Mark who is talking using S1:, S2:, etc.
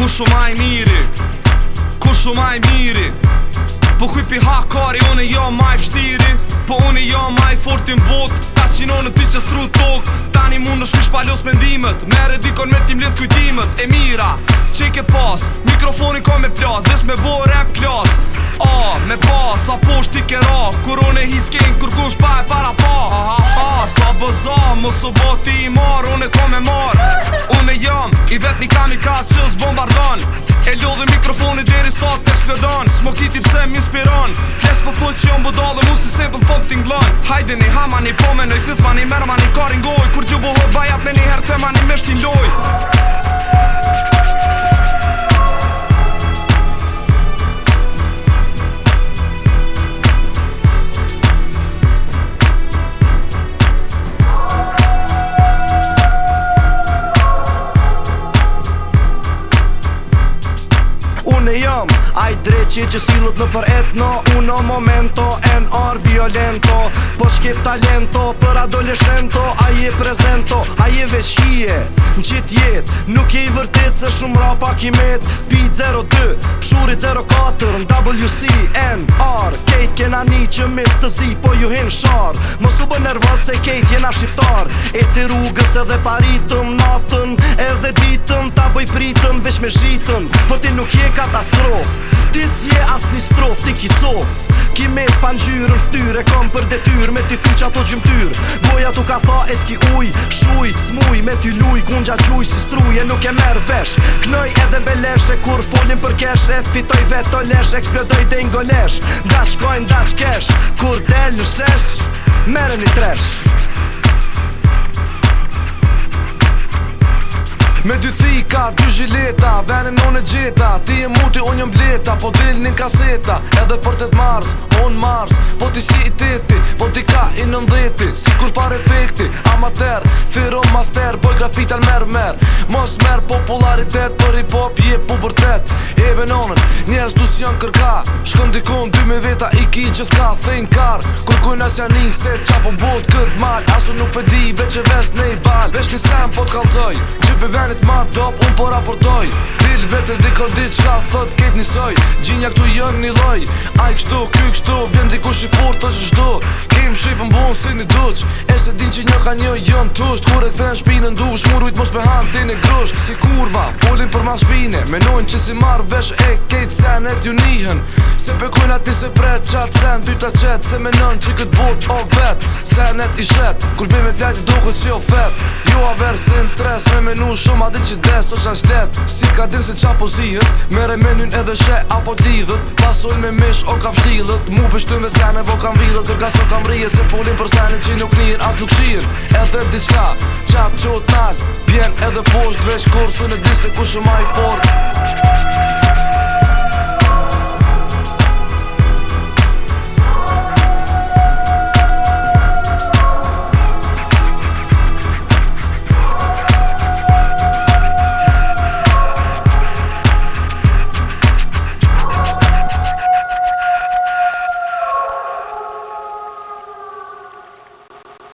S1: Kušumaj miri, kušumaj miri Po kuj pi hakari, unë jo ma i fështiri Po unë jo ma i fortin bot Ta qino në ty që stru tok Tani mund është mi shpallos pëndimet Me redikon me tim lidh kujtimet E mira, që ke pas Mikrofoni ka me plas, vesh me bo rap klas A, me pas, sa po shti ke ra Kur unë e hisken, kur kush pa e para pa Aha, a, sa bëza, mos u boti i mar Unë e ka me mar Unë e jam, i vet një kam i kas që E lodhe mikrofoni deri sot për don Smo pse m'inspiron inspiron po për fuz që jom budal dhe mu si simple pop t'inglon Hajde një hama një pomenoj, zizma një mërma një karin goj Kur që buhoj bajat me një herë të mani me shtin loj
S2: dreqi që silët në për etno Uno momento, NR violento Po kip talento, për adoleshento A je prezento, a je veç hije Në qitë jetë, nuk e i vërtit se shumë rapa ki met P02, pshurit 04, në WC, NR Kejt kena një që mis të zi, po ju hinë shar Mos u bë nervos se kejt jena shqiptar E ci rrugës edhe paritëm natën Edhe ditëm, ta bëj pritëm veç me zhitëm Po ti nuk je katastrofë Ti si e asni strof, ti ki cof Ki me të panxyrë në ftyr E kom për detyr, me ti fuq ato gjymtyr Goja tu ka tha e s'ki uj Shuj, smuj, me ty luj gja gjuj, si struj e nuk e merë vesh Knoj edhe belesh e kur folin për kesh E fitoj vet të lesh, eksplodoj dhe ngolesh Dash qkojnë, dash qkesh Kur del në shesh merë një tresh
S3: Me dy thika, dy zhileta Venim në në gjeta Ti e muti, unë jëm bleta Po dil një kaseta Edhe për të mars, Un mars Po ti si i teti Po ti ka i nëndeti Si kur fare efekti Amater, thiro master Boj grafita al mer mer Mos mer popularitet Për i pop je pubertet E venonën Njerës du si janë kërka Shkëm dikon dy me veta I ki gjithë ka Thejnë kar Kur kujnë as janë një Se qa po bot këtë mal Asu nuk pedi Veq e ves ne i bal Veq një sem po t'kallëzoj Gjipi ven njerët ma top, unë po raportoj Pil vetër dikon dit shka thot ket njësoj Gjinja këtu jën një loj A i kështu, ky kështu, vjen diku shifur të që shdo Kim shifën bunë si një duq E se din që një ka një jën tusht Kur e këthen shpinë ndush, murujt mos me hanë ti në grusht Si kurva, folin për ma shpine Menojnë që si marrë vesh e kejtë sen e t'ju nihën Se pëkujnë ati se pret qatë sen Dyta qetë, se menon që këtë bot o vetë Senet i shetë, kur bime fjajtë duke që fetë Jo a versin stres, me menu ma dit që des o qa shlet Si ka din se qa pozihet Mere menyn edhe she apo t'lidhët Pasun me mish o kap shtilët Mu pështu me sene vo kam vidhët Dërga se kam rije se folin për sene që nuk njën as nuk shirë Edhe diqka qap që o t'nal Bjen edhe posht veç kur su në disë ku shumaj fort